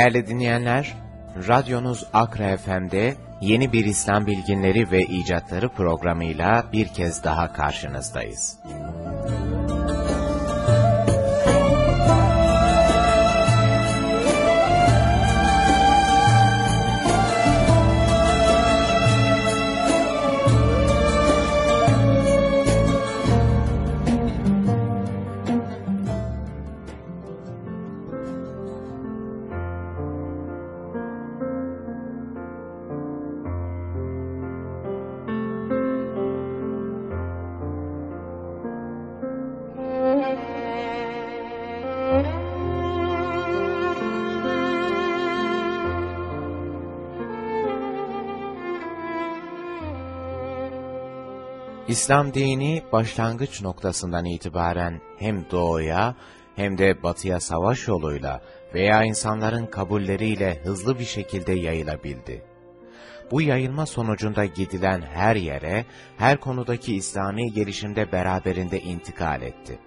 Değerli dinleyenler, radyonuz Akra FM'de yeni bir İslam bilginleri ve icatları programıyla bir kez daha karşınızdayız. İslam dini başlangıç noktasından itibaren hem doğuya hem de batıya savaş yoluyla veya insanların kabulleriyle hızlı bir şekilde yayılabildi. Bu yayılma sonucunda gidilen her yere, her konudaki İslami gelişimde beraberinde intikal etti.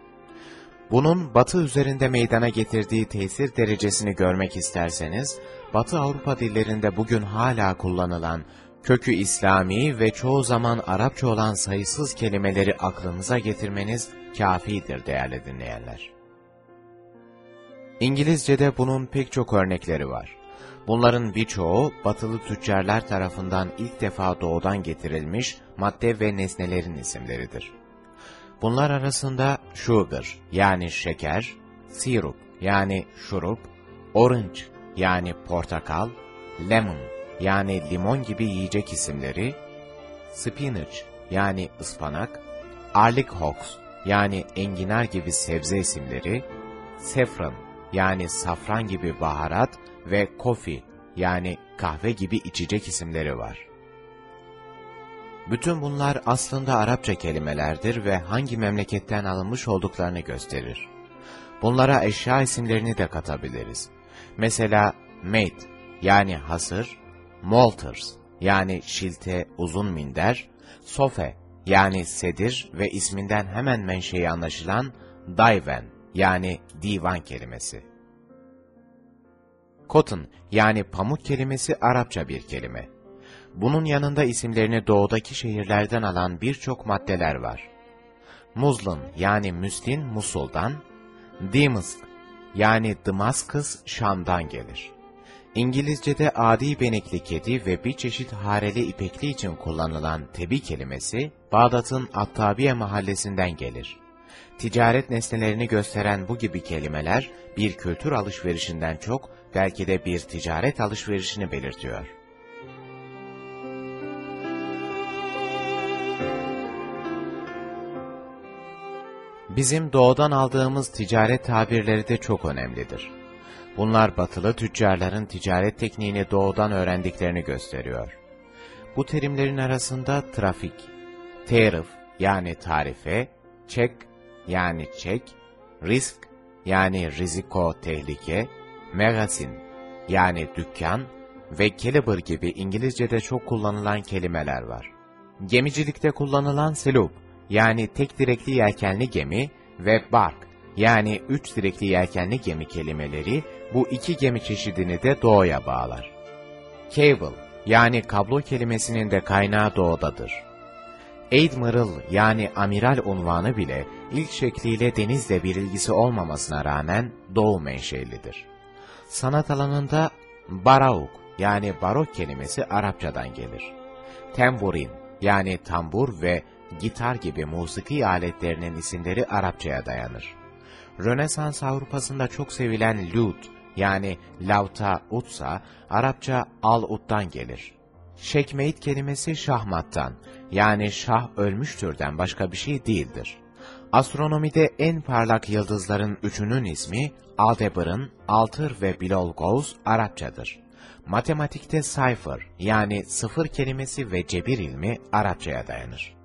Bunun Batı üzerinde meydana getirdiği tesir derecesini görmek isterseniz, Batı Avrupa dillerinde bugün hala kullanılan kökü İslami ve çoğu zaman Arapça olan sayısız kelimeleri aklınıza getirmeniz kafidir değerli dinleyenler. İngilizce'de bunun pek çok örnekleri var. Bunların birçoğu batılı tüccarlar tarafından ilk defa doğudan getirilmiş madde ve nesnelerin isimleridir. Bunlar arasında sugar yani şeker, syrup yani şurup, orange yani portakal, lemon yani limon gibi yiyecek isimleri, spinach yani ıspanak, arlichokes yani enginar gibi sebze isimleri, saffron yani safran gibi baharat ve coffee yani kahve gibi içecek isimleri var. Bütün bunlar aslında Arapça kelimelerdir ve hangi memleketten alınmış olduklarını gösterir. Bunlara eşya isimlerini de katabiliriz. Mesela mate yani hasır, molters yani şilte uzun minder, sofe yani sedir ve isminden hemen menşei anlaşılan divan yani divan kelimesi. Cotton yani pamuk kelimesi Arapça bir kelime. Bunun yanında isimlerini doğudaki şehirlerden alan birçok maddeler var. Muzlun yani Müslin Musul'dan, Dimisk yani Damascus Şam'dan gelir. İngilizce'de adi benekli kedi ve bir çeşit hareli ipekli için kullanılan tebi kelimesi, Bağdat'ın Attabiye mahallesinden gelir. Ticaret nesnelerini gösteren bu gibi kelimeler, bir kültür alışverişinden çok, belki de bir ticaret alışverişini belirtiyor. Bizim doğudan aldığımız ticaret tabirleri de çok önemlidir. Bunlar batılı tüccarların ticaret tekniğini doğudan öğrendiklerini gösteriyor. Bu terimlerin arasında trafik, tarif yani tarife, çek yani çek, risk yani riziko tehlike, magazin yani dükkan ve caliber gibi İngilizce'de çok kullanılan kelimeler var. Gemicilikte kullanılan selup yani tek direkli yelkenli gemi ve bark yani üç direkli yelkenli gemi kelimeleri bu iki gemi çeşidini de doğuya bağlar. Cable yani kablo kelimesinin de kaynağı doğudadır. Admiral yani amiral unvanı bile ilk şekliyle denizle bir ilgisi olmamasına rağmen doğu menşelidir. Sanat alanında barauk yani barok kelimesi Arapçadan gelir. Temburin yani tambur ve gitar gibi musiki aletlerinin isimleri Arapçaya dayanır. Rönesans Avrupa'sında çok sevilen lüt yani lavta, utsa Arapça al-ut'tan gelir. Şekmeyit kelimesi şahmattan yani şah ölmüştürden başka bir şey değildir. Astronomide en parlak yıldızların üçünün ismi Aldebaran, Altır ve Bilolgoz Arapçadır. Matematikte cipher yani sıfır kelimesi ve cebir ilmi Arapçaya dayanır.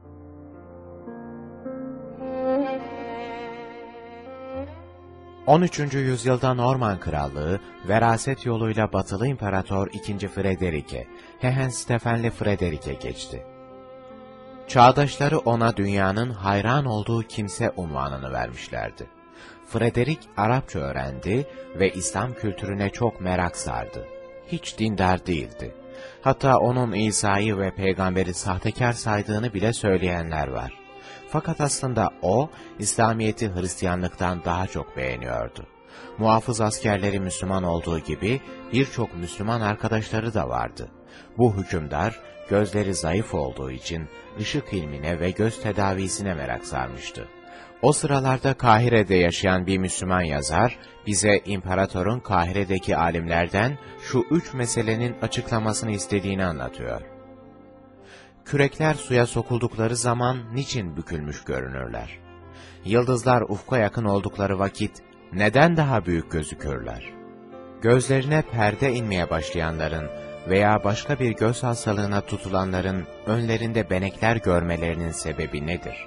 13. yüzyılda Norman Krallığı, veraset yoluyla batılı İmparator II. Frederik'e, Hohenstauffenli Frederik'e geçti. Çağdaşları ona dünyanın hayran olduğu kimse unvanını vermişlerdi. Frederik Arapça öğrendi ve İslam kültürüne çok merak sardı. Hiç dindar değildi. Hatta onun İsa'yı ve peygamberi sahtekar saydığını bile söyleyenler var. Fakat aslında o, İslamiyet'i Hristiyanlıktan daha çok beğeniyordu. Muhafız askerleri Müslüman olduğu gibi birçok Müslüman arkadaşları da vardı. Bu hükümdar, gözleri zayıf olduğu için ışık ilmine ve göz tedavisine merak sarmıştı. O sıralarda Kahire'de yaşayan bir Müslüman yazar, bize imparatorun Kahire'deki alimlerden şu üç meselenin açıklamasını istediğini anlatıyor. Kürekler suya sokuldukları zaman niçin bükülmüş görünürler? Yıldızlar ufka yakın oldukları vakit neden daha büyük gözükürler? Gözlerine perde inmeye başlayanların veya başka bir göz hastalığına tutulanların önlerinde benekler görmelerinin sebebi nedir?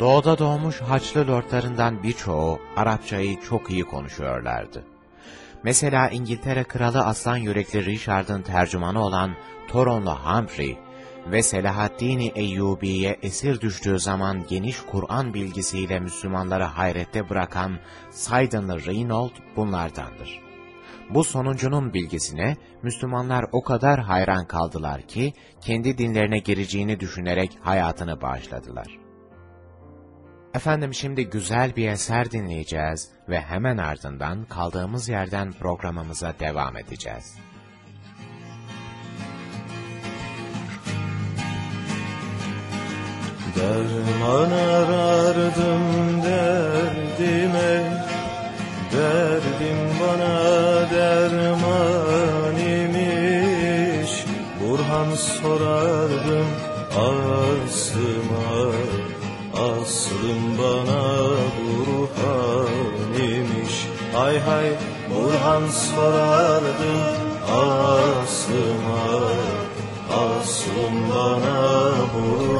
Doğuda doğmuş Haçlı lordlarından birçoğu Arapçayı çok iyi konuşuyorlardı. Mesela İngiltere Kralı Aslan Yürekli Richard'ın tercümanı olan Toronlu Humphrey ve Selahaddin Eyyubi'ye esir düştüğü zaman geniş Kur'an bilgisiyle Müslümanları hayrette bırakan Saydenlı Reynold bunlardandır. Bu sonuncunun bilgisine Müslümanlar o kadar hayran kaldılar ki kendi dinlerine gireceğini düşünerek hayatını bağışladılar. Efendim şimdi güzel bir eser dinleyeceğiz ve hemen ardından kaldığımız yerden programımıza devam edeceğiz. Derman arardım derdime Derdim bana derman imiş. Burhan sorardım aslıma Aslım bana Burhan imiş. Hay hay Burhan sorardım aslıma Aslım bana Burhan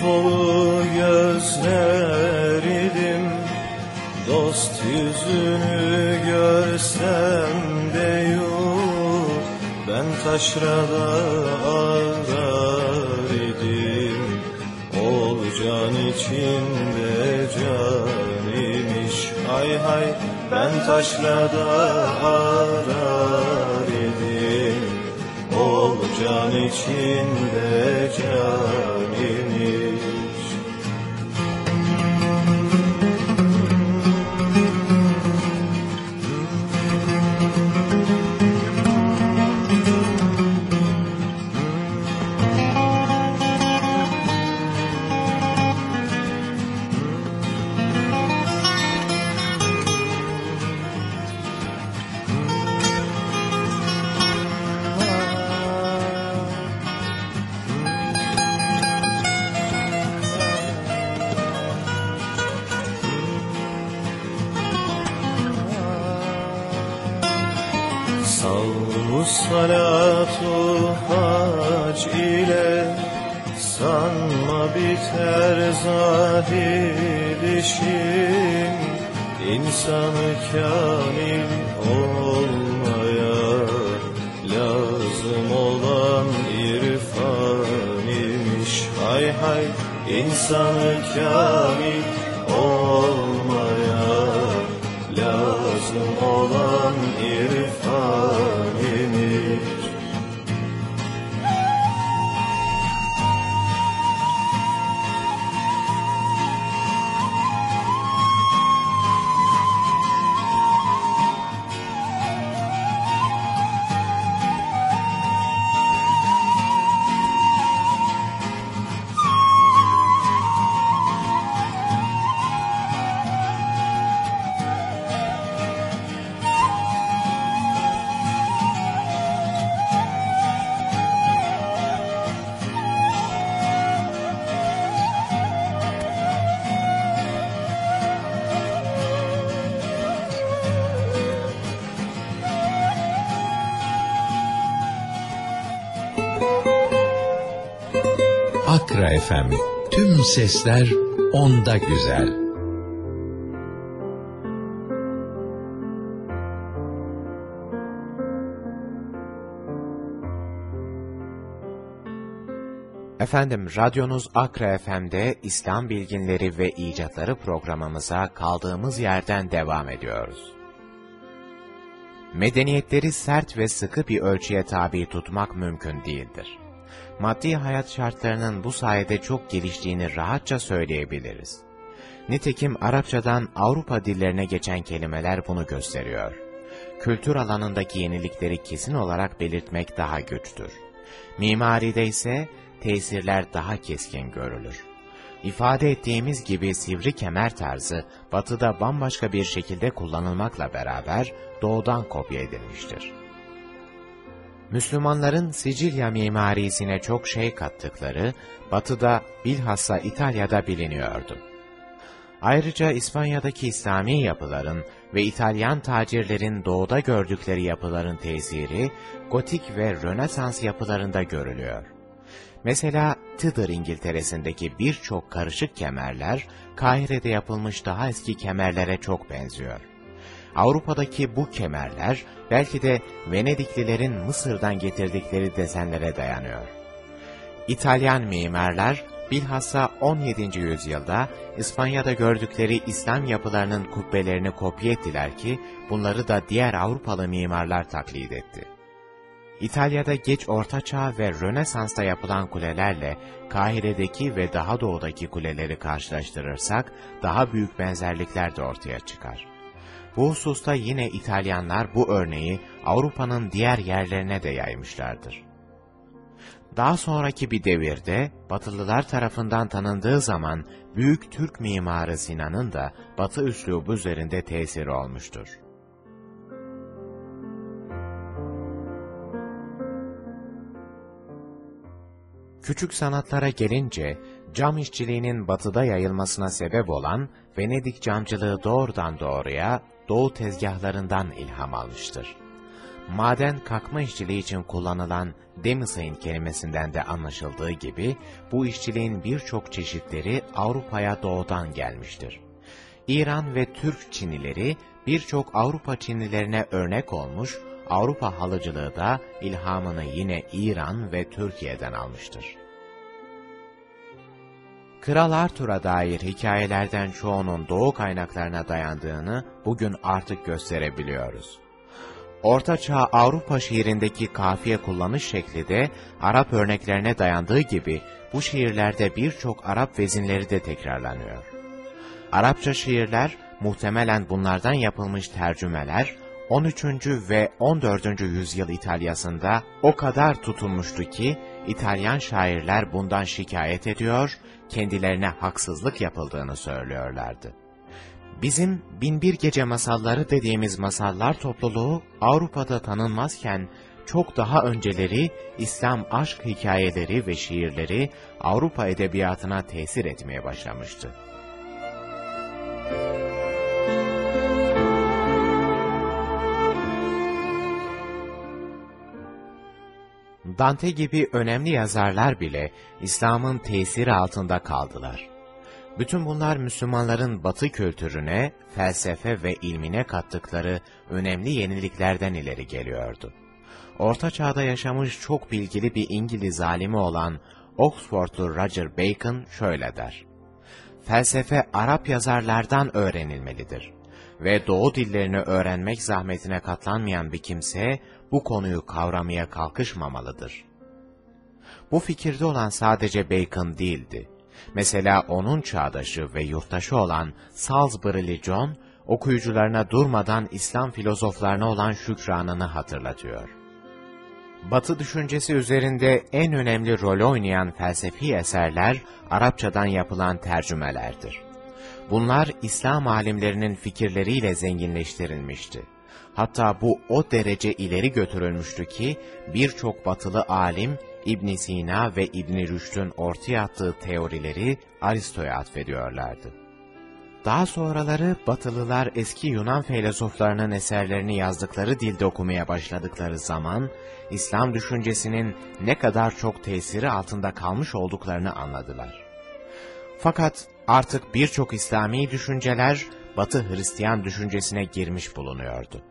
solu gözler idim Dost yüzünü görsem de yok. Ben taşrada arar idim. Ol can içinde can imiş. Hay hay ben taşrada arar idim. Ol can içinde can imiş biter zahir işim. İnsanı kamil olmaya Lazım olan irfan imiş. Hay hay insanı kamil sesler onda güzel. Efendim, radyonuz Akra FM'de İslam Bilginleri ve İcatları programımıza kaldığımız yerden devam ediyoruz. Medeniyetleri sert ve sıkı bir ölçüye tabi tutmak mümkün değildir. Maddi hayat şartlarının bu sayede çok geliştiğini rahatça söyleyebiliriz. Nitekim Arapçadan Avrupa dillerine geçen kelimeler bunu gösteriyor. Kültür alanındaki yenilikleri kesin olarak belirtmek daha güçtür. Mimaride ise tesirler daha keskin görülür. İfade ettiğimiz gibi sivri kemer tarzı batıda bambaşka bir şekilde kullanılmakla beraber doğudan kopya edilmiştir. Müslümanların Sicilya mimarisine çok şey kattıkları batıda bilhassa İtalya'da biliniyordu. Ayrıca İspanya'daki İslami yapıların ve İtalyan tacirlerin doğuda gördükleri yapıların tesiri gotik ve rönesans yapılarında görülüyor. Mesela Tıdır İngiltere'sindeki birçok karışık kemerler, Kahire'de yapılmış daha eski kemerlere çok benziyor. Avrupa'daki bu kemerler, belki de Venediklilerin Mısır'dan getirdikleri desenlere dayanıyor. İtalyan mimarlar, bilhassa 17. yüzyılda İspanya'da gördükleri İslam yapılarının kubbelerini kopya ettiler ki, bunları da diğer Avrupalı mimarlar taklit etti. İtalya'da geç Orta Çağ ve Rönesans'ta yapılan kulelerle Kahire'deki ve daha doğudaki kuleleri karşılaştırırsak daha büyük benzerlikler de ortaya çıkar. Bu hususta yine İtalyanlar bu örneği Avrupa'nın diğer yerlerine de yaymışlardır. Daha sonraki bir devirde Batılılar tarafından tanındığı zaman büyük Türk mimarı Sinan'ın da Batı üslubu üzerinde tesiri olmuştur. Küçük sanatlara gelince, cam işçiliğinin batıda yayılmasına sebep olan Venedik camcılığı doğrudan doğruya doğu tezgahlarından ilham almıştır. Maden kakma işçiliği için kullanılan demisain kelimesinden de anlaşıldığı gibi, bu işçiliğin birçok çeşitleri Avrupa'ya doğudan gelmiştir. İran ve Türk Çinileri birçok Avrupa Çinilerine örnek olmuş, Avrupa halıcılığı da ilhamını yine İran ve Türkiye'den almıştır. Kral Arthur'a dair hikayelerden çoğunun doğu kaynaklarına dayandığını bugün artık gösterebiliyoruz. Orta Çağ Avrupa şiirindeki kafiye kullanış şekli de Arap örneklerine dayandığı gibi bu şiirlerde birçok Arap vezinleri de tekrarlanıyor. Arapça şiirler muhtemelen bunlardan yapılmış tercümeler 13. ve 14. yüzyıl İtalya'sında o kadar tutulmuştu ki İtalyan şairler bundan şikayet ediyor, kendilerine haksızlık yapıldığını söylüyorlardı. Bizim Binbir Gece Masalları dediğimiz masallar topluluğu Avrupa'da tanınmazken çok daha önceleri İslam aşk hikayeleri ve şiirleri Avrupa edebiyatına tesir etmeye başlamıştı. Dante gibi önemli yazarlar bile İslam'ın tesiri altında kaldılar. Bütün bunlar Müslümanların batı kültürüne, felsefe ve ilmine kattıkları önemli yeniliklerden ileri geliyordu. Orta çağda yaşamış çok bilgili bir İngiliz alimi olan Oxfordlu Roger Bacon şöyle der. Felsefe Arap yazarlardan öğrenilmelidir ve doğu dillerini öğrenmek zahmetine katlanmayan bir kimse bu konuyu kavramaya kalkışmamalıdır. Bu fikirde olan sadece Bacon değildi. Mesela onun çağdaşı ve yurttaşı olan Salisbury'li John, okuyucularına durmadan İslam filozoflarına olan şükranını hatırlatıyor. Batı düşüncesi üzerinde en önemli rol oynayan felsefi eserler, Arapçadan yapılan tercümelerdir. Bunlar İslam alimlerinin fikirleriyle zenginleştirilmişti. Hatta bu o derece ileri götürülmüştü ki birçok batılı alim İbn Sina ve İbn Rüşd'ün ortaya attığı teorileri Aristo'ya atfediyorlardı. Daha sonraları Batılılar eski Yunan filozoflarının eserlerini yazdıkları dilde okumaya başladıkları zaman, İslam düşüncesinin ne kadar çok tesiri altında kalmış olduklarını anladılar. Fakat artık birçok İslami düşünceler Batı Hristiyan düşüncesine girmiş bulunuyordu.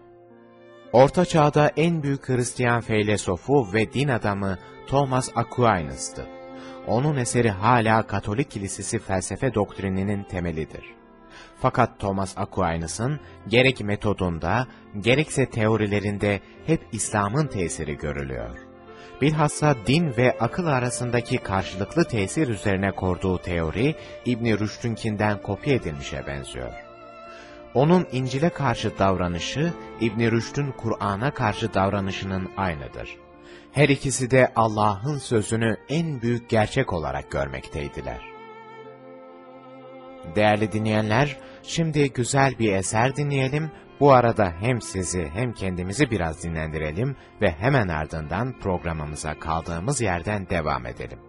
Orta Çağ'da en büyük Hristiyan filozofu ve din adamı Thomas Aquinas'tı. Onun eseri hala Katolik Kilisesi felsefe doktrininin temelidir. Fakat Thomas Aquinas'ın gerek metodunda, gerekse teorilerinde hep İslam'ın tesiri görülüyor. Bilhassa din ve akıl arasındaki karşılıklı tesir üzerine kurduğu teori, İbn-i Rüşd'ünkinden kopya edilmişe benziyor. Onun İncil'e karşı davranışı, İbn-i Rüşd'ün Kur'an'a karşı davranışının aynıdır. Her ikisi de Allah'ın sözünü en büyük gerçek olarak görmekteydiler. Değerli dinleyenler, şimdi güzel bir eser dinleyelim, bu arada hem sizi hem kendimizi biraz dinlendirelim ve hemen ardından programımıza kaldığımız yerden devam edelim.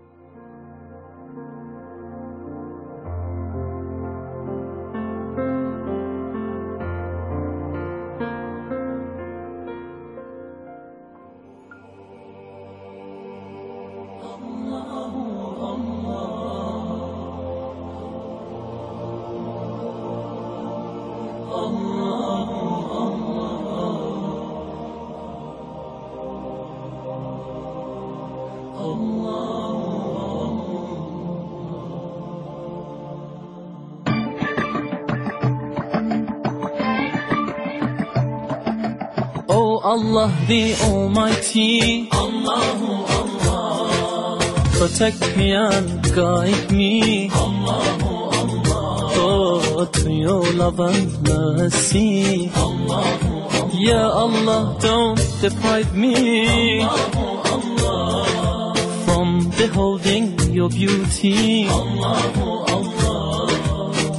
The Almighty, Allahu Allah, protect me and guide me, Allahu Allah, oh to your love and mercy, Allahu Allah, Ya Allah don't deprive me, Allahu Allah, from beholding your beauty, Allahu Allah,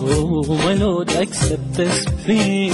oh my Lord accept this plea,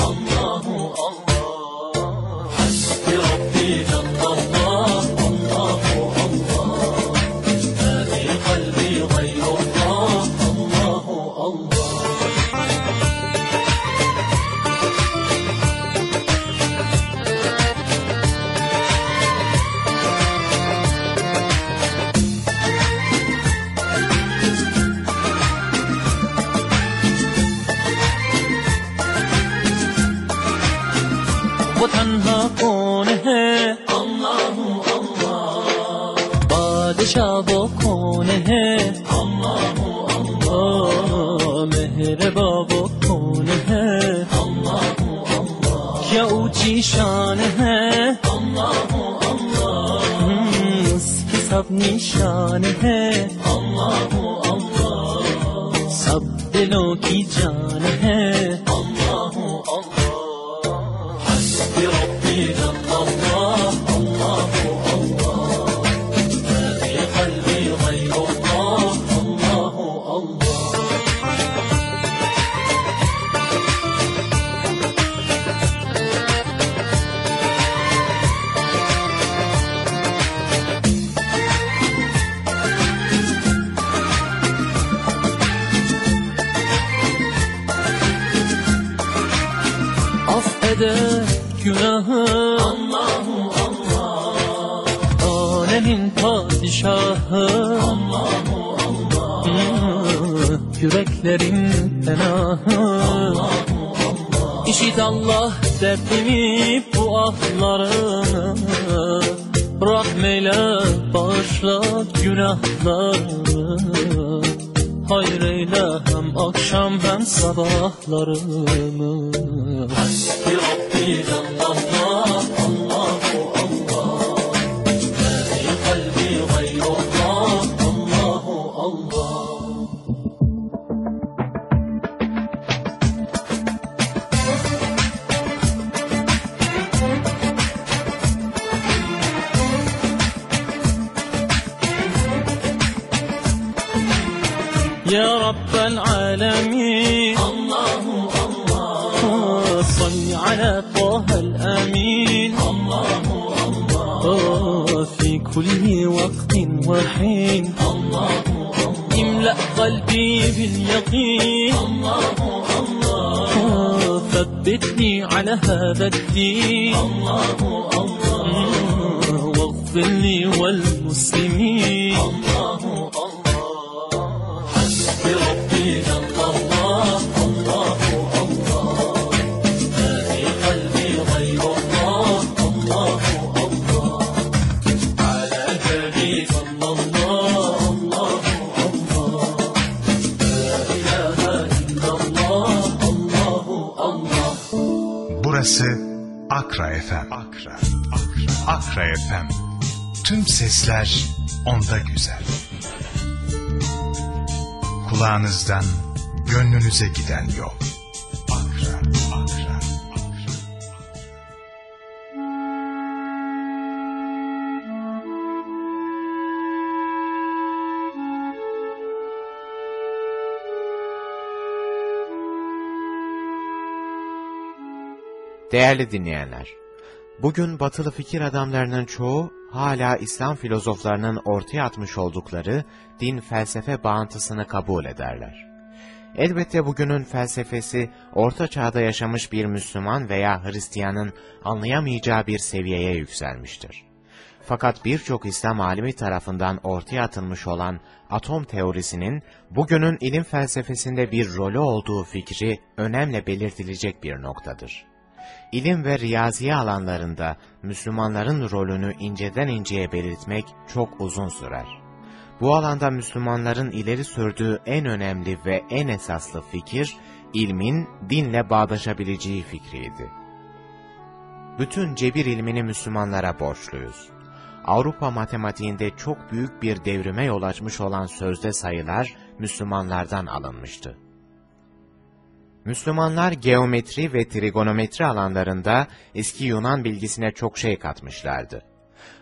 رب العالمين. الله الله. صل على طه الأمين. الله الله. في كل وقت وحين. الله الله. املأ قلبي باليقين. الله الله. ثبتني على هذا الدين. الله الله. واغفر لي والمسلمين. الله الله Akra FM. Tüm sesler onda güzel. Kulağınızdan gönlünüze giden yol. Akra, Akra. Değerli dinleyenler, bugün batılı fikir adamlarının çoğu hala İslam filozoflarının ortaya atmış oldukları din felsefe bağıntısını kabul ederler. Elbette bugünün felsefesi, orta çağda yaşamış bir Müslüman veya Hristiyanın anlayamayacağı bir seviyeye yükselmiştir. Fakat birçok İslam alimi tarafından ortaya atılmış olan atom teorisinin bugünün ilim felsefesinde bir rolü olduğu fikri önemli belirtilecek bir noktadır. İlim ve riyaziye alanlarında Müslümanların rolünü inceden inceye belirtmek çok uzun sürer. Bu alanda Müslümanların ileri sürdüğü en önemli ve en esaslı fikir, ilmin dinle bağdaşabileceği fikriydi. Bütün cebir ilmini Müslümanlara borçluyuz. Avrupa matematiğinde çok büyük bir devrime yol açmış olan sözde sayılar Müslümanlardan alınmıştı. Müslümanlar geometri ve trigonometri alanlarında eski Yunan bilgisine çok şey katmışlardı.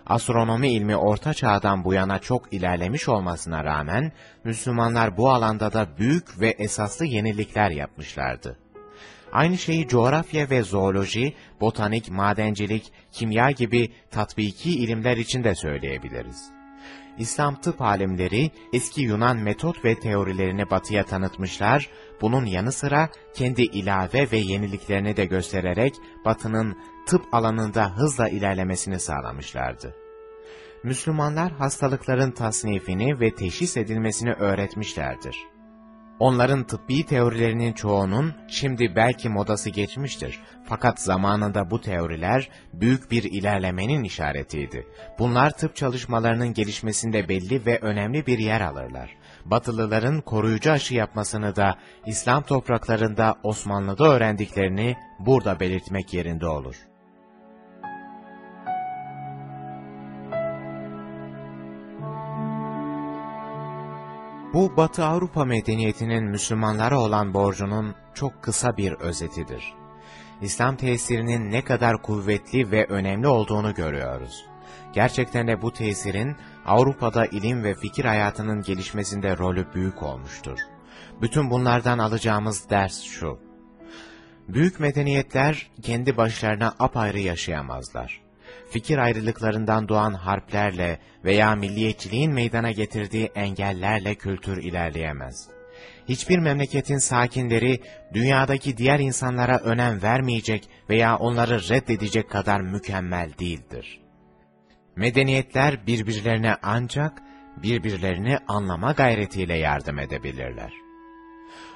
Astronomi ilmi orta çağdan bu yana çok ilerlemiş olmasına rağmen Müslümanlar bu alanda da büyük ve esaslı yenilikler yapmışlardı. Aynı şeyi coğrafya ve zooloji, botanik, madencilik, kimya gibi tatbiki ilimler için de söyleyebiliriz. İslam tıp alimleri eski Yunan metot ve teorilerini batıya tanıtmışlar, bunun yanı sıra kendi ilave ve yeniliklerini de göstererek batının tıp alanında hızla ilerlemesini sağlamışlardı. Müslümanlar hastalıkların tasnifini ve teşhis edilmesini öğretmişlerdir. Onların tıbbi teorilerinin çoğunun şimdi belki modası geçmiştir. Fakat zamanında bu teoriler büyük bir ilerlemenin işaretiydi. Bunlar tıp çalışmalarının gelişmesinde belli ve önemli bir yer alırlar. Batılıların koruyucu aşı yapmasını da İslam topraklarında Osmanlı'da öğrendiklerini burada belirtmek yerinde olur. Bu Batı Avrupa medeniyetinin Müslümanlara olan borcunun çok kısa bir özetidir. İslam tesirinin ne kadar kuvvetli ve önemli olduğunu görüyoruz. Gerçekten de bu tesirin Avrupa'da ilim ve fikir hayatının gelişmesinde rolü büyük olmuştur. Bütün bunlardan alacağımız ders şu. Büyük medeniyetler kendi başlarına apayrı yaşayamazlar fikir ayrılıklarından doğan harplerle veya milliyetçiliğin meydana getirdiği engellerle kültür ilerleyemez. Hiçbir memleketin sakinleri dünyadaki diğer insanlara önem vermeyecek veya onları reddedecek kadar mükemmel değildir. Medeniyetler birbirlerine ancak birbirlerini anlama gayretiyle yardım edebilirler.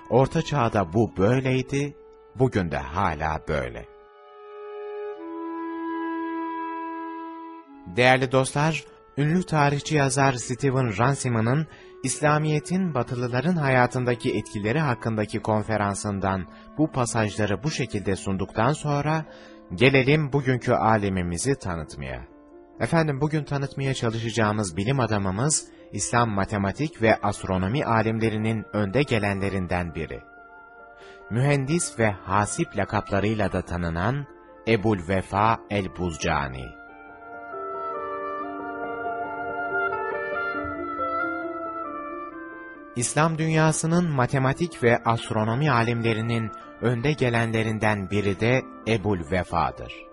Orta çağda bu böyleydi, bugün de hala böyle. Değerli dostlar, ünlü tarihçi yazar Stephen Ransima'nın İslamiyet'in Batılıların hayatındaki etkileri hakkındaki konferansından bu pasajları bu şekilde sunduktan sonra gelelim bugünkü alemimizi tanıtmaya. Efendim bugün tanıtmaya çalışacağımız bilim adamımız İslam matematik ve astronomi alimlerinin önde gelenlerinden biri. Mühendis ve hasip lakaplarıyla da tanınan Ebul Vefa el-Buzcani. İslam dünyasının matematik ve astronomi alimlerinin önde gelenlerinden biri de Ebul Vefa'dır.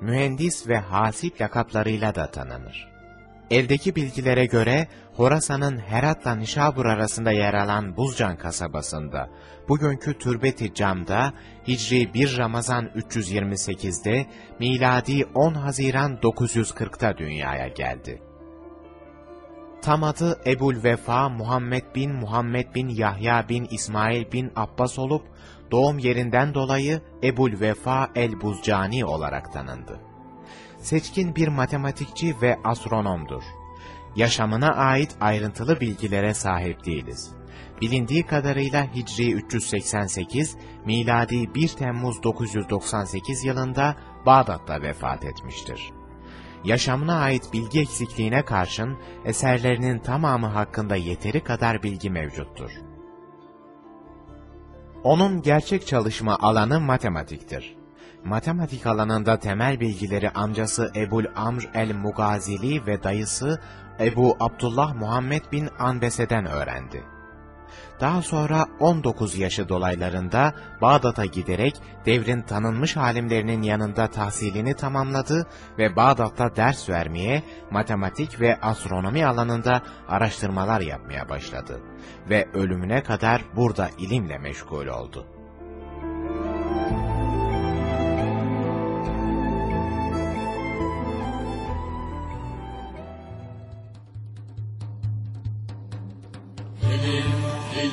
Mühendis ve hasip lakaplarıyla da tanınır. Eldeki bilgilere göre Horasan'ın Herat'la Nişabur arasında yer alan Buzcan kasabasında, bugünkü Türbeti Cam'da Hicri 1 Ramazan 328'de, miladi 10 Haziran 940'ta dünyaya geldi. Tam adı Ebul Vefa Muhammed bin Muhammed bin Yahya bin İsmail bin Abbas olup, doğum yerinden dolayı Ebul Vefa el-Buzcani olarak tanındı. Seçkin bir matematikçi ve astronomdur. Yaşamına ait ayrıntılı bilgilere sahip değiliz. Bilindiği kadarıyla Hicri 388, miladi 1 Temmuz 998 yılında Bağdat'ta vefat etmiştir. Yaşamına ait bilgi eksikliğine karşın eserlerinin tamamı hakkında yeteri kadar bilgi mevcuttur. Onun gerçek çalışma alanı matematiktir. Matematik alanında temel bilgileri amcası Ebul Amr el-Mugazili ve dayısı Ebu Abdullah Muhammed bin Anbese'den öğrendi. Daha sonra 19 yaşı dolaylarında Bağdat'a giderek devrin tanınmış alimlerinin yanında tahsilini tamamladı ve Bağdat'ta ders vermeye, matematik ve astronomi alanında araştırmalar yapmaya başladı ve ölümüne kadar burada ilimle meşgul oldu.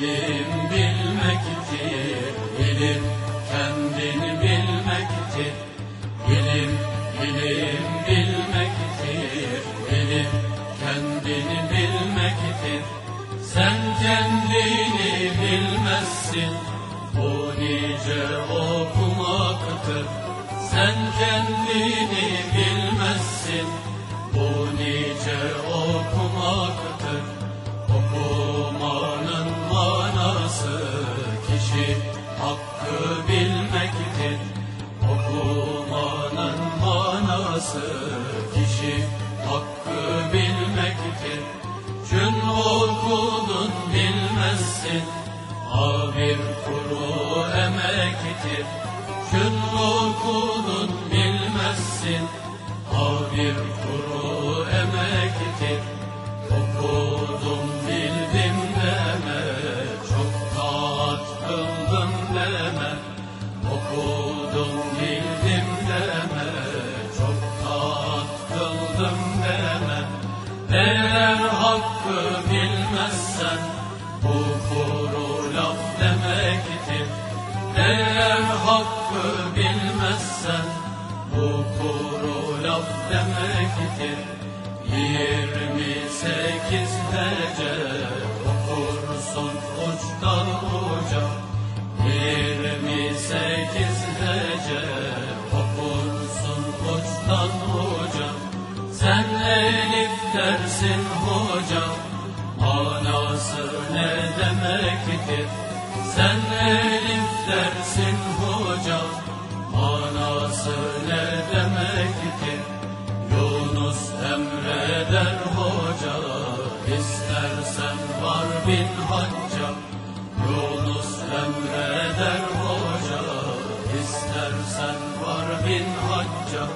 İlim bilmektir. İlim kendini bilmektir. İlim, ilim bilmektir. İlim kendini bilmektir. Sen kendini bilmezsin. Bu nice okumaktır. Sen kendini bilmezsin. İstersen var bin hacca.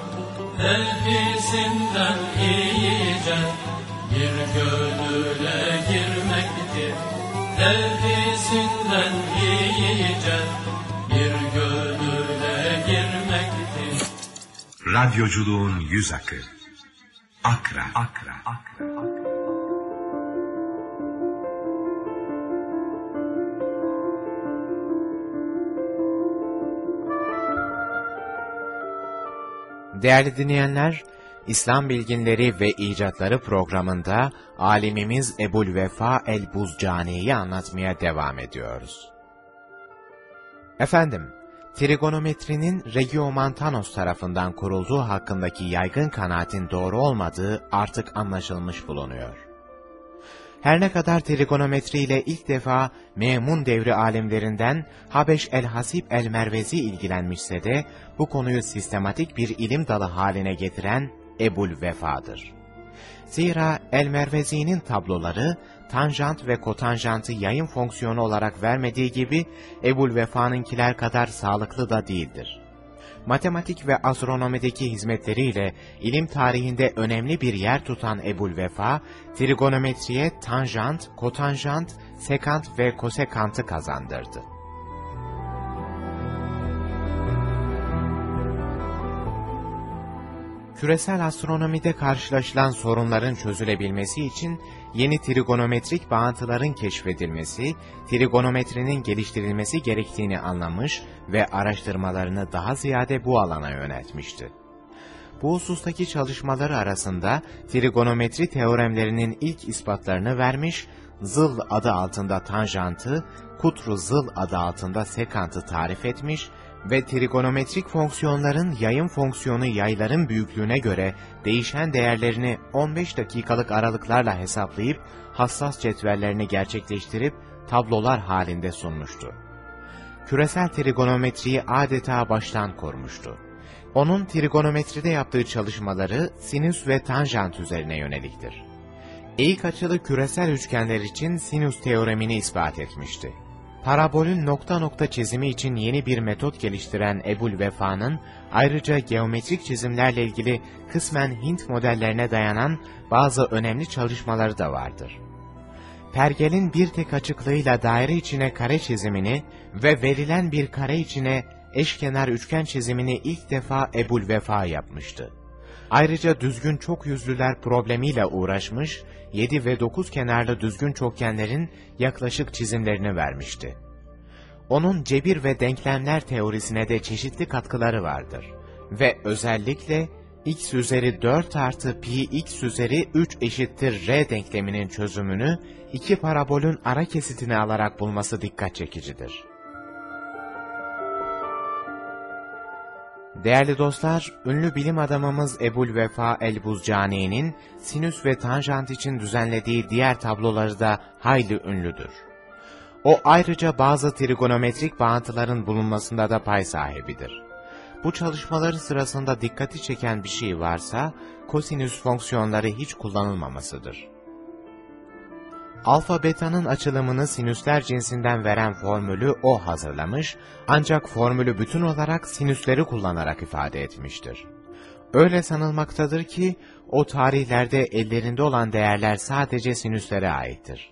Elbisinden iyice bir gönüle girmektir. Elbisinden iyice bir gönüle girmektir. Radyoculuğun yüz akı. Akra. Akra. Akra. Değerli dinleyenler, İslam Bilginleri ve İcatları programında alimimiz Ebul Vefa el-Buzcani'yi anlatmaya devam ediyoruz. Efendim, trigonometrinin Regiomontanos tarafından kurulduğu hakkındaki yaygın kanaatin doğru olmadığı artık anlaşılmış bulunuyor. Her ne kadar trigonometri ile ilk defa Memun devri alimlerinden Habeş el-Hasib el-Mervezi ilgilenmişse de bu konuyu sistematik bir ilim dalı haline getiren Ebul Vefa'dır. Zira el-Mervezi'nin tabloları tanjant ve kotanjantı yayın fonksiyonu olarak vermediği gibi Ebul Vefa'nınkiler kadar sağlıklı da değildir. Matematik ve astronomideki hizmetleriyle ilim tarihinde önemli bir yer tutan Ebul Vefa, trigonometriye tanjant, kotanjant, sekant ve kosekantı kazandırdı. Küresel astronomide karşılaşılan sorunların çözülebilmesi için yeni trigonometrik bağıntıların keşfedilmesi, trigonometrinin geliştirilmesi gerektiğini anlamış ve araştırmalarını daha ziyade bu alana yöneltmişti. Bu husustaki çalışmaları arasında trigonometri teoremlerinin ilk ispatlarını vermiş, zıl adı altında tanjantı, kutru zıl adı altında sekantı tarif etmiş ve trigonometrik fonksiyonların yayın fonksiyonu yayların büyüklüğüne göre değişen değerlerini 15 dakikalık aralıklarla hesaplayıp hassas cetvellerini gerçekleştirip tablolar halinde sunmuştu. Küresel trigonometriyi adeta baştan korumuştu. Onun trigonometride yaptığı çalışmaları sinüs ve tanjant üzerine yöneliktir. Eğik açılı küresel üçgenler için sinüs teoremini ispat etmişti parabolün nokta nokta çizimi için yeni bir metot geliştiren Ebul Vefa'nın ayrıca geometrik çizimlerle ilgili kısmen Hint modellerine dayanan bazı önemli çalışmaları da vardır. Pergel'in bir tek açıklığıyla daire içine kare çizimini ve verilen bir kare içine eşkenar üçgen çizimini ilk defa Ebul Vefa yapmıştı. Ayrıca düzgün çok yüzlüler problemiyle uğraşmış, 7 ve 9 kenarlı düzgün çokgenlerin yaklaşık çizimlerini vermişti. Onun cebir ve denklemler teorisine de çeşitli katkıları vardır. Ve özellikle x üzeri 4 artı pi x üzeri 3 eşittir r denkleminin çözümünü iki parabolün ara kesitini alarak bulması dikkat çekicidir. Değerli dostlar, ünlü bilim adamımız Ebul Vefa el-Buzcani'nin sinüs ve tanjant için düzenlediği diğer tabloları da hayli ünlüdür. O ayrıca bazı trigonometrik bağıntıların bulunmasında da pay sahibidir. Bu çalışmaları sırasında dikkati çeken bir şey varsa, kosinüs fonksiyonları hiç kullanılmamasıdır. Alfa beta'nın açılımını sinüsler cinsinden veren formülü o hazırlamış, ancak formülü bütün olarak sinüsleri kullanarak ifade etmiştir. Öyle sanılmaktadır ki, o tarihlerde ellerinde olan değerler sadece sinüslere aittir.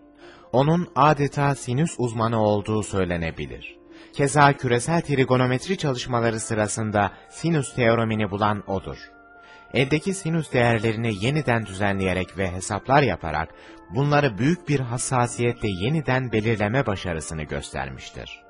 Onun adeta sinüs uzmanı olduğu söylenebilir. Keza küresel trigonometri çalışmaları sırasında sinüs teoremini bulan odur eldeki sinüs değerlerini yeniden düzenleyerek ve hesaplar yaparak bunları büyük bir hassasiyetle yeniden belirleme başarısını göstermiştir.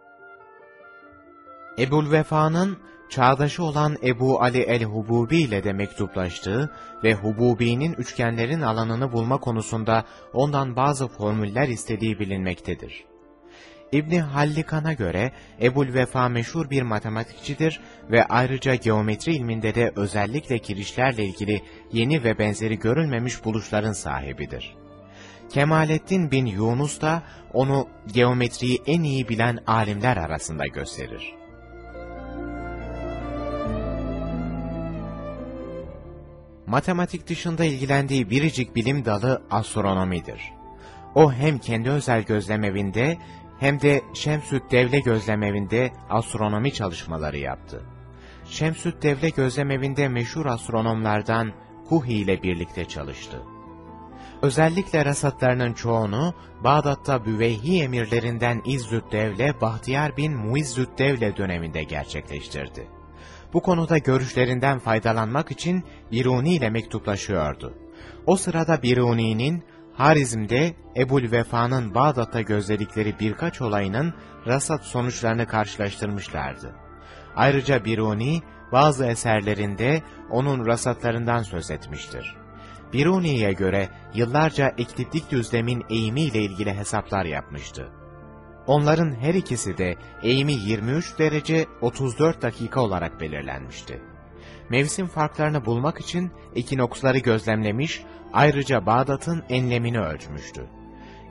Ebul Vefa'nın çağdaşı olan Ebu Ali el-Hububi ile de mektuplaştığı ve Hububi'nin üçgenlerin alanını bulma konusunda ondan bazı formüller istediği bilinmektedir. İbni Hallikan'a göre Ebul Vefa meşhur bir matematikçidir ve ayrıca geometri ilminde de özellikle kirişlerle ilgili yeni ve benzeri görülmemiş buluşların sahibidir. Kemalettin bin Yunus da onu geometriyi en iyi bilen alimler arasında gösterir. Matematik dışında ilgilendiği biricik bilim dalı astronomidir. O hem kendi özel gözlemevinde hem de Şemsüt Devle Gözlemevinde astronomi çalışmaları yaptı. Şemsüt Devle Gözlemevinde meşhur astronomlardan Kuhi ile birlikte çalıştı. Özellikle rasatlarının çoğunu Bağdat'ta Büveyhi emirlerinden İzzüt Devle, Bahtiyar bin Muizzüt Devle döneminde gerçekleştirdi. Bu konuda görüşlerinden faydalanmak için Biruni ile mektuplaşıyordu. O sırada Biruni'nin Harizm'de Ebul Vefa'nın Bağdat'ta gözledikleri birkaç olayının rasat sonuçlarını karşılaştırmışlardı. Ayrıca Biruni bazı eserlerinde onun rasatlarından söz etmiştir. Biruni'ye göre yıllarca ekliptik düzlemin eğimi ile ilgili hesaplar yapmıştı. Onların her ikisi de eğimi 23 derece 34 dakika olarak belirlenmişti. Mevsim farklarını bulmak için ekinoksları gözlemlemiş Ayrıca Bağdat'ın enlemini ölçmüştü.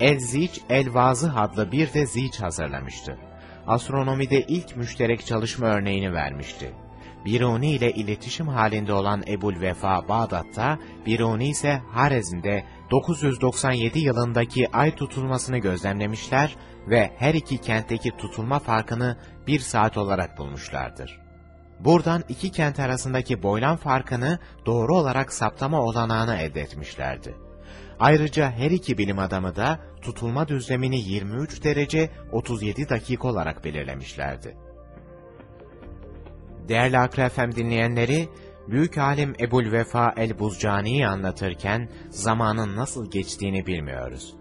El-Zic, El-Vazı adlı bir de ziç hazırlamıştı. Astronomide ilk müşterek çalışma örneğini vermişti. Biruni ile iletişim halinde olan Ebul Vefa Bağdat'ta, Biruni ise Harezm'de 997 yılındaki ay tutulmasını gözlemlemişler ve her iki kentteki tutulma farkını bir saat olarak bulmuşlardır. Buradan iki kent arasındaki boylam farkını doğru olarak saptama olanağını elde etmişlerdi. Ayrıca her iki bilim adamı da tutulma düzlemini 23 derece 37 dakika olarak belirlemişlerdi. Değerli Akra FM dinleyenleri, Büyük alim Ebul Vefa el-Buzcani'yi anlatırken zamanın nasıl geçtiğini bilmiyoruz.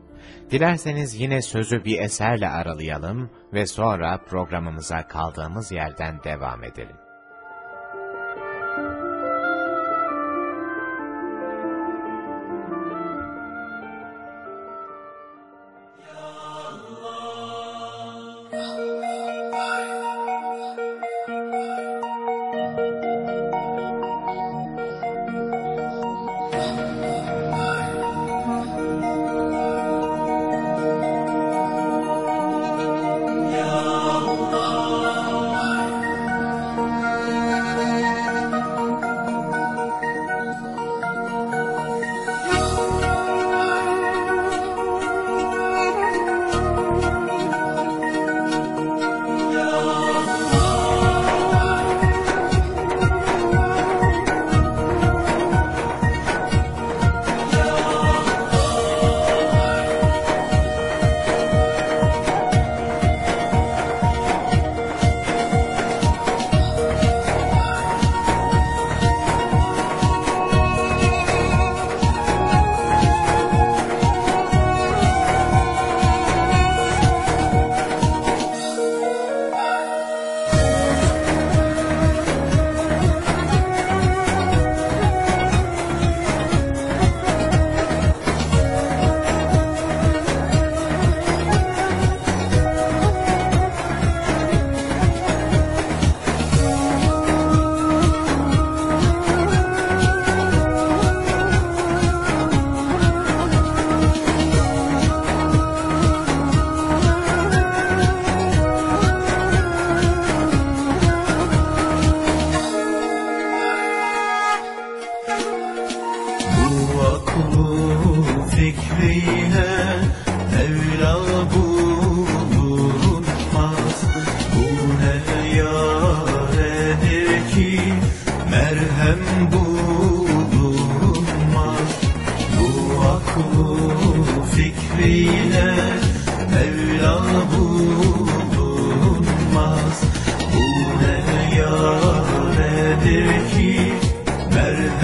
Dilerseniz yine sözü bir eserle aralayalım ve sonra programımıza kaldığımız yerden devam edelim.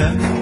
Yeah.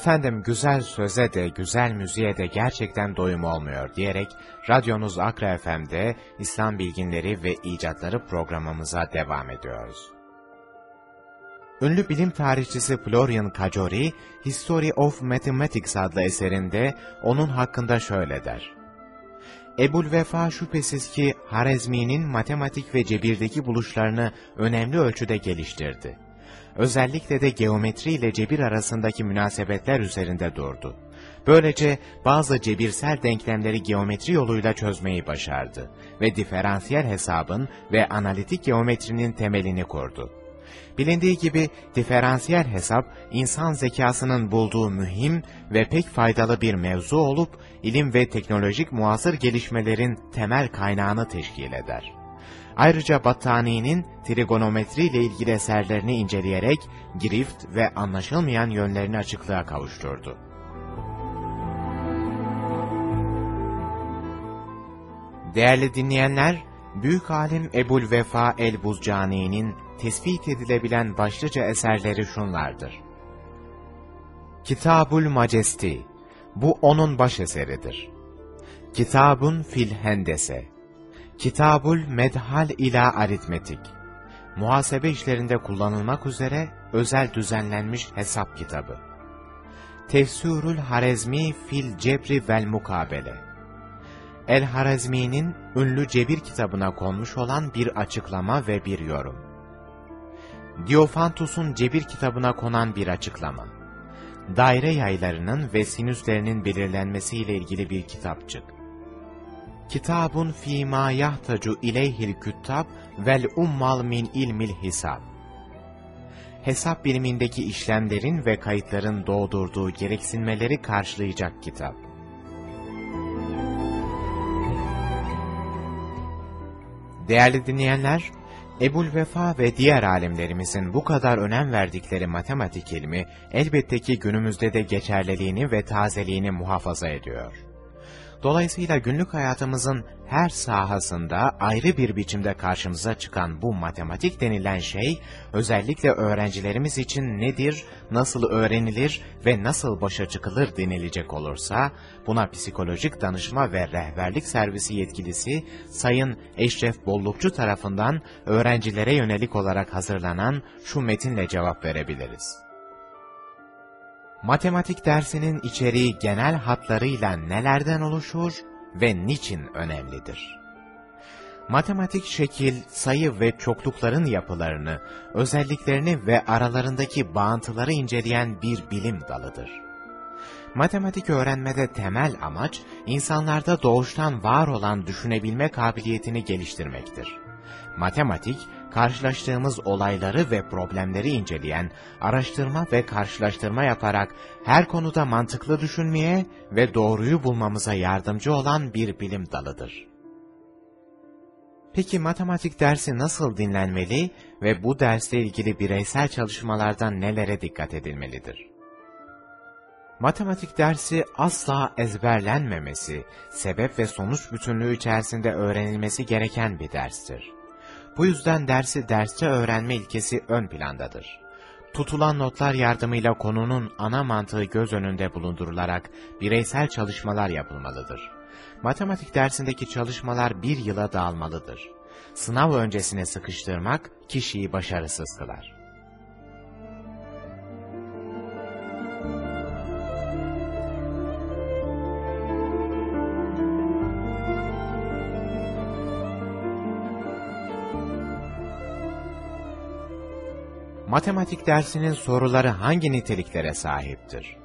Efendim güzel söze de güzel müziğe de gerçekten doyum olmuyor diyerek radyonuz Akra FM'de İslam bilginleri ve icatları programımıza devam ediyoruz. Ünlü bilim tarihçisi Florian Cajori, History of Mathematics adlı eserinde onun hakkında şöyle der. Ebul Vefa şüphesiz ki Harezmi'nin matematik ve cebirdeki buluşlarını önemli ölçüde geliştirdi. Özellikle de geometri ile cebir arasındaki münasebetler üzerinde durdu. Böylece bazı cebirsel denklemleri geometri yoluyla çözmeyi başardı ve diferansiyel hesabın ve analitik geometrinin temelini kurdu. Bilindiği gibi diferansiyel hesap, insan zekasının bulduğu mühim ve pek faydalı bir mevzu olup, ilim ve teknolojik muasır gelişmelerin temel kaynağını teşkil eder. Ayrıca Battani'nin trigonometri ile ilgili eserlerini inceleyerek girift ve anlaşılmayan yönlerini açıklığa kavuşturdu. Değerli dinleyenler, büyük alim Ebul Vefa el-Buzcani'nin tespit edilebilen başlıca eserleri şunlardır. Kitabul Majesti, bu onun baş eseridir. Kitabun fil hendese, Kitabul Medhal ila Aritmetik, muhasebe işlerinde kullanılmak üzere özel düzenlenmiş hesap kitabı. Tefsirül Harezmi fil Cebri vel Mukabele, El-Harezmi'nin ünlü cebir kitabına konmuş olan bir açıklama ve bir yorum. Diofantus'un cebir kitabına konan bir açıklama. Daire yaylarının ve sinüslerinin belirlenmesiyle ilgili bir kitapçık. Kitabun fîmâ yahtacu ileyhil küttab vel ummal min ilmil hisab. Hesap bilimindeki işlemlerin ve kayıtların doğdurduğu gereksinmeleri karşılayacak kitap. Değerli dinleyenler, Ebul Vefa ve diğer alimlerimizin bu kadar önem verdikleri matematik ilmi elbette ki günümüzde de geçerliliğini ve tazeliğini muhafaza ediyor. Dolayısıyla günlük hayatımızın her sahasında ayrı bir biçimde karşımıza çıkan bu matematik denilen şey, özellikle öğrencilerimiz için nedir, nasıl öğrenilir ve nasıl başa çıkılır denilecek olursa, buna psikolojik danışma ve rehberlik servisi yetkilisi Sayın Eşref Bollukçu tarafından öğrencilere yönelik olarak hazırlanan şu metinle cevap verebiliriz. Matematik dersinin içeriği genel hatlarıyla nelerden oluşur ve niçin önemlidir? Matematik şekil, sayı ve çoklukların yapılarını, özelliklerini ve aralarındaki bağıntıları inceleyen bir bilim dalıdır. Matematik öğrenmede temel amaç, insanlarda doğuştan var olan düşünebilme kabiliyetini geliştirmektir. Matematik, karşılaştığımız olayları ve problemleri inceleyen, araştırma ve karşılaştırma yaparak her konuda mantıklı düşünmeye ve doğruyu bulmamıza yardımcı olan bir bilim dalıdır. Peki matematik dersi nasıl dinlenmeli ve bu dersle ilgili bireysel çalışmalardan nelere dikkat edilmelidir? Matematik dersi asla ezberlenmemesi, sebep ve sonuç bütünlüğü içerisinde öğrenilmesi gereken bir derstir. Bu yüzden dersi derste öğrenme ilkesi ön plandadır. Tutulan notlar yardımıyla konunun ana mantığı göz önünde bulundurularak bireysel çalışmalar yapılmalıdır. Matematik dersindeki çalışmalar bir yıla dağılmalıdır. Sınav öncesine sıkıştırmak kişiyi başarısız kılar. Matematik dersinin soruları hangi niteliklere sahiptir?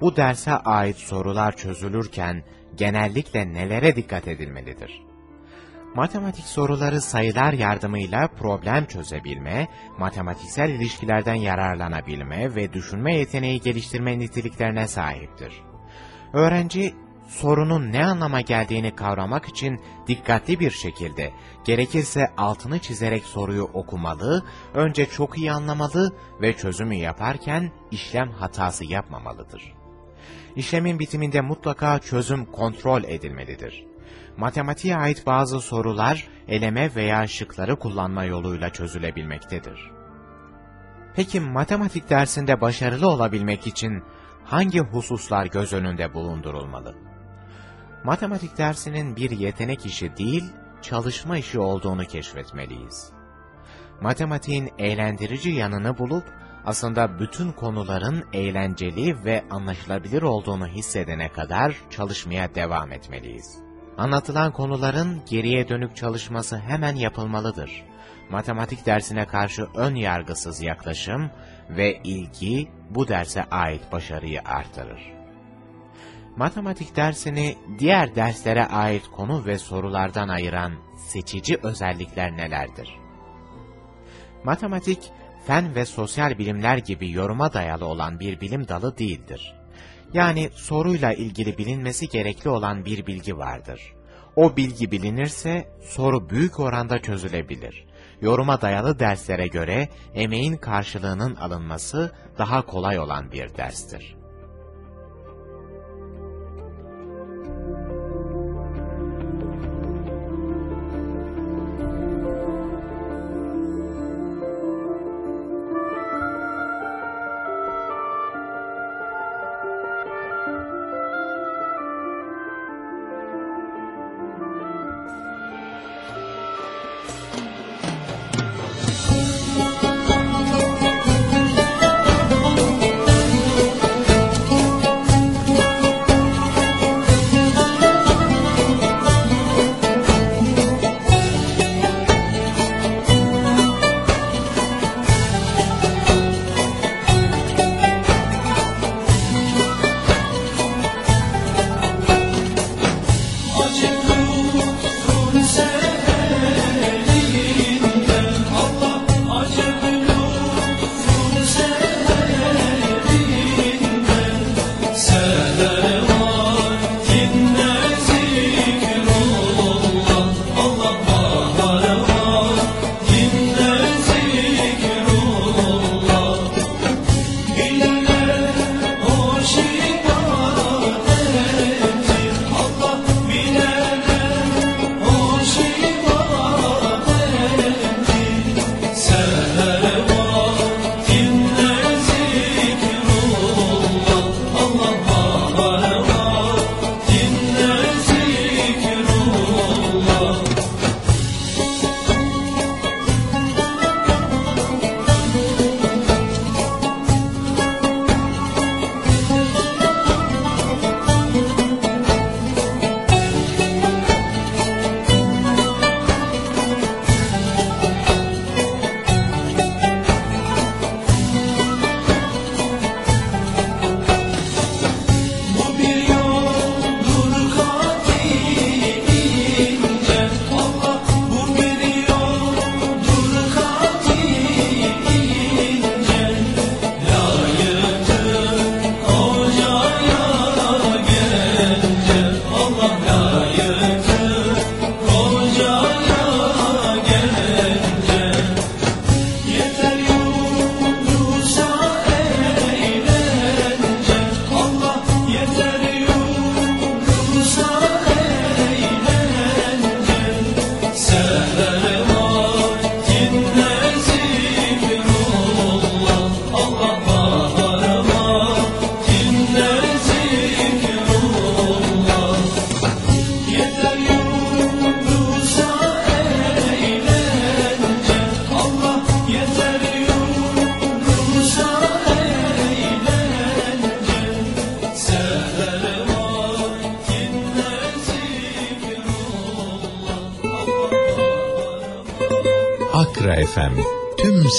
Bu derse ait sorular çözülürken genellikle nelere dikkat edilmelidir? Matematik soruları sayılar yardımıyla problem çözebilme, matematiksel ilişkilerden yararlanabilme ve düşünme yeteneği geliştirme niteliklerine sahiptir. Öğrenci, sorunun ne anlama geldiğini kavramak için dikkatli bir şekilde, gerekirse altını çizerek soruyu okumalı, önce çok iyi anlamalı ve çözümü yaparken işlem hatası yapmamalıdır. İşlemin bitiminde mutlaka çözüm kontrol edilmelidir. Matematiğe ait bazı sorular eleme veya şıkları kullanma yoluyla çözülebilmektedir. Peki matematik dersinde başarılı olabilmek için hangi hususlar göz önünde bulundurulmalı? Matematik dersinin bir yetenek işi değil, çalışma işi olduğunu keşfetmeliyiz. Matematiğin eğlendirici yanını bulup, aslında bütün konuların eğlenceli ve anlaşılabilir olduğunu hissedene kadar çalışmaya devam etmeliyiz. Anlatılan konuların geriye dönük çalışması hemen yapılmalıdır. Matematik dersine karşı ön yargısız yaklaşım ve ilgi bu derse ait başarıyı artırır. Matematik dersini diğer derslere ait konu ve sorulardan ayıran seçici özellikler nelerdir? Matematik, fen ve sosyal bilimler gibi yoruma dayalı olan bir bilim dalı değildir. Yani soruyla ilgili bilinmesi gerekli olan bir bilgi vardır. O bilgi bilinirse soru büyük oranda çözülebilir. Yoruma dayalı derslere göre emeğin karşılığının alınması daha kolay olan bir derstir.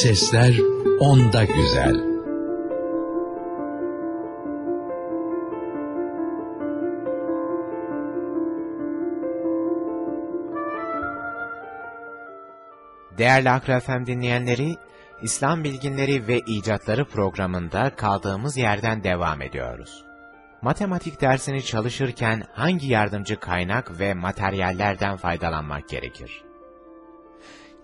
Sesler onda güzel. Değerli Akra FM dinleyenleri, İslam Bilginleri ve İcatları programında kaldığımız yerden devam ediyoruz. Matematik dersini çalışırken hangi yardımcı kaynak ve materyallerden faydalanmak gerekir?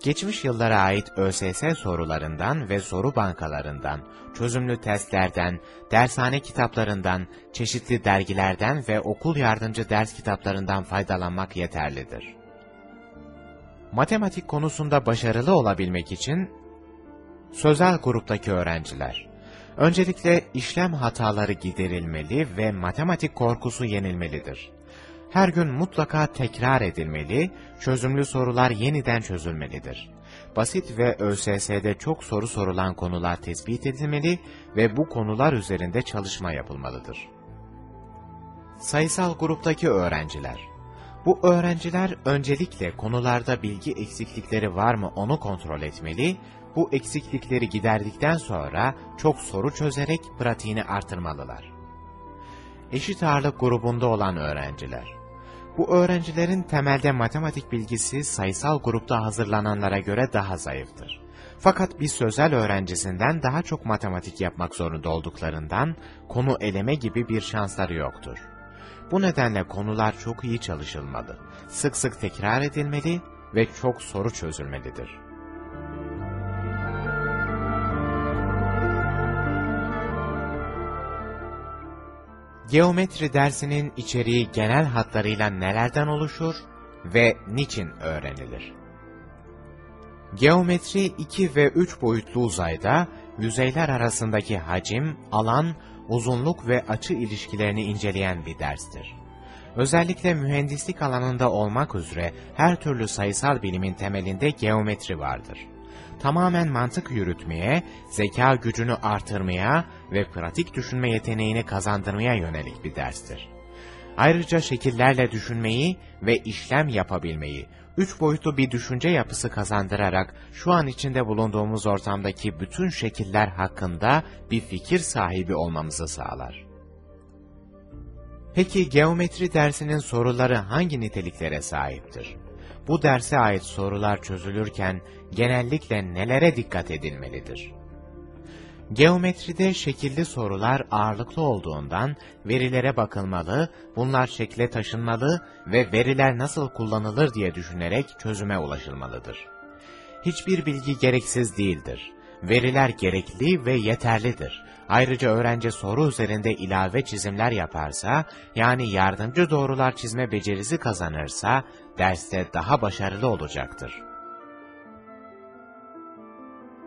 Geçmiş yıllara ait ÖSS sorularından ve soru bankalarından, çözümlü testlerden, dershane kitaplarından, çeşitli dergilerden ve okul yardımcı ders kitaplarından faydalanmak yeterlidir. Matematik konusunda başarılı olabilmek için sözel gruptaki öğrenciler öncelikle işlem hataları giderilmeli ve matematik korkusu yenilmelidir. Her gün mutlaka tekrar edilmeli, çözümlü sorular yeniden çözülmelidir. Basit ve ÖSS'de çok soru sorulan konular tespit edilmeli ve bu konular üzerinde çalışma yapılmalıdır. Sayısal gruptaki öğrenciler bu öğrenciler öncelikle konularda bilgi eksiklikleri var mı onu kontrol etmeli, bu eksiklikleri giderdikten sonra çok soru çözerek pratiğini artırmalılar. Eşit ağırlık grubunda olan öğrenciler. Bu öğrencilerin temelde matematik bilgisi sayısal grupta hazırlananlara göre daha zayıftır. Fakat bir sözel öğrencisinden daha çok matematik yapmak zorunda olduklarından konu eleme gibi bir şansları yoktur. Bu nedenle konular çok iyi çalışılmalı, sık sık tekrar edilmeli ve çok soru çözülmelidir. Geometri dersinin içeriği genel hatlarıyla nelerden oluşur ve niçin öğrenilir? Geometri 2 ve 3 boyutlu uzayda yüzeyler arasındaki hacim, alan, uzunluk ve açı ilişkilerini inceleyen bir derstir. Özellikle mühendislik alanında olmak üzere her türlü sayısal bilimin temelinde geometri vardır. Tamamen mantık yürütmeye, zeka gücünü artırmaya ve pratik düşünme yeteneğini kazandırmaya yönelik bir derstir. Ayrıca şekillerle düşünmeyi ve işlem yapabilmeyi, üç boyutlu bir düşünce yapısı kazandırarak şu an içinde bulunduğumuz ortamdaki bütün şekiller hakkında bir fikir sahibi olmamızı sağlar. Peki geometri dersinin soruları hangi niteliklere sahiptir? Bu derse ait sorular çözülürken genellikle nelere dikkat edilmelidir? Geometride şekilli sorular ağırlıklı olduğundan verilere bakılmalı, bunlar şekle taşınmalı ve veriler nasıl kullanılır diye düşünerek çözüme ulaşılmalıdır. Hiçbir bilgi gereksiz değildir. Veriler gerekli ve yeterlidir. Ayrıca öğrenci soru üzerinde ilave çizimler yaparsa, yani yardımcı doğrular çizme becerisi kazanırsa, derste daha başarılı olacaktır.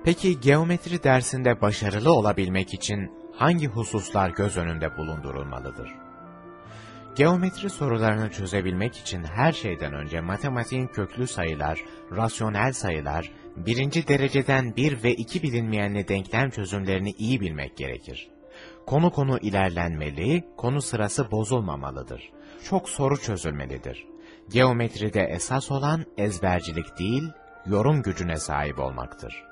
Peki geometri dersinde başarılı olabilmek için hangi hususlar göz önünde bulundurulmalıdır? Geometri sorularını çözebilmek için her şeyden önce matematiğin köklü sayılar, rasyonel sayılar, birinci dereceden bir ve iki bilinmeyenli denklem çözümlerini iyi bilmek gerekir. Konu konu ilerlenmeli, konu sırası bozulmamalıdır. Çok soru çözülmelidir. Geometride esas olan ezbercilik değil, yorum gücüne sahip olmaktır.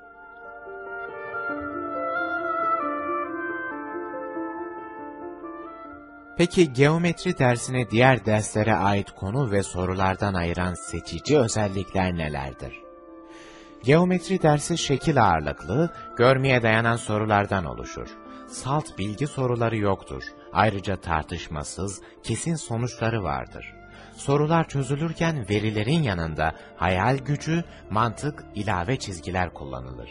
Peki geometri dersine diğer derslere ait konu ve sorulardan ayıran seçici özellikler nelerdir? Geometri dersi şekil ağırlıklı, görmeye dayanan sorulardan oluşur. Salt bilgi soruları yoktur. Ayrıca tartışmasız, kesin sonuçları vardır. Sorular çözülürken verilerin yanında hayal gücü, mantık, ilave çizgiler kullanılır.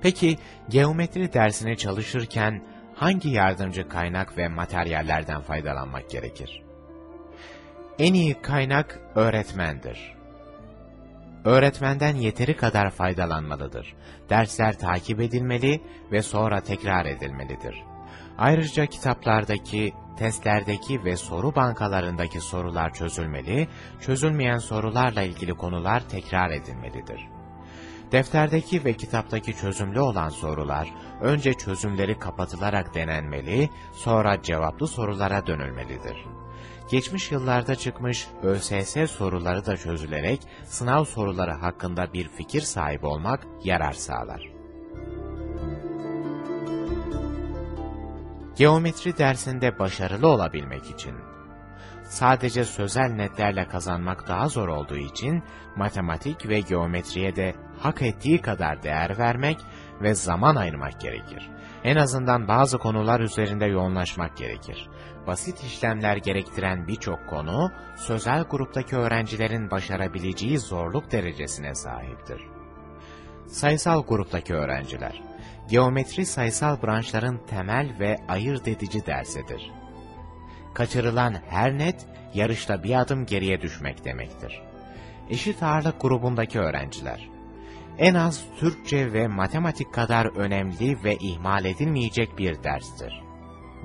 Peki geometri dersine çalışırken hangi yardımcı kaynak ve materyallerden faydalanmak gerekir? En iyi kaynak öğretmendir. Öğretmenden yeteri kadar faydalanmalıdır. Dersler takip edilmeli ve sonra tekrar edilmelidir. Ayrıca kitaplardaki, testlerdeki ve soru bankalarındaki sorular çözülmeli, çözülmeyen sorularla ilgili konular tekrar edilmelidir. Defterdeki ve kitaptaki çözümlü olan sorular, önce çözümleri kapatılarak denenmeli, sonra cevaplı sorulara dönülmelidir. Geçmiş yıllarda çıkmış ÖSS soruları da çözülerek sınav soruları hakkında bir fikir sahibi olmak yarar sağlar. Geometri dersinde başarılı olabilmek için sadece sözel netlerle kazanmak daha zor olduğu için matematik ve geometriye de hak ettiği kadar değer vermek ve zaman ayırmak gerekir. En azından bazı konular üzerinde yoğunlaşmak gerekir. Basit işlemler gerektiren birçok konu, sözel gruptaki öğrencilerin başarabileceği zorluk derecesine sahiptir. Sayısal gruptaki öğrenciler, geometri sayısal branşların temel ve ayırt edici dersidir. Kaçırılan her net, yarışta bir adım geriye düşmek demektir. Eşit ağırlık grubundaki öğrenciler, en az Türkçe ve matematik kadar önemli ve ihmal edilmeyecek bir derstir.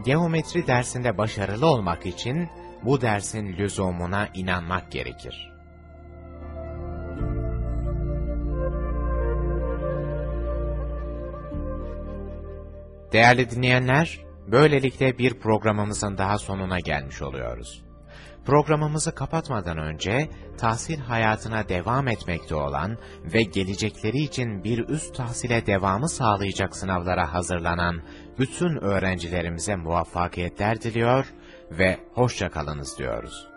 Geometri dersinde başarılı olmak için bu dersin lüzumuna inanmak gerekir. Değerli dinleyenler, böylelikle bir programımızın daha sonuna gelmiş oluyoruz. Programımızı kapatmadan önce tahsil hayatına devam etmekte olan ve gelecekleri için bir üst tahsile devamı sağlayacak sınavlara hazırlanan bütün öğrencilerimize muvaffakiyetler diliyor ve hoşça kalınız diyoruz.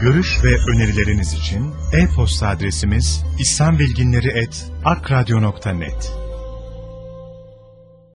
Görüş ve önerileriniz için e-posta adresimiz islambilginleri.akradyo.net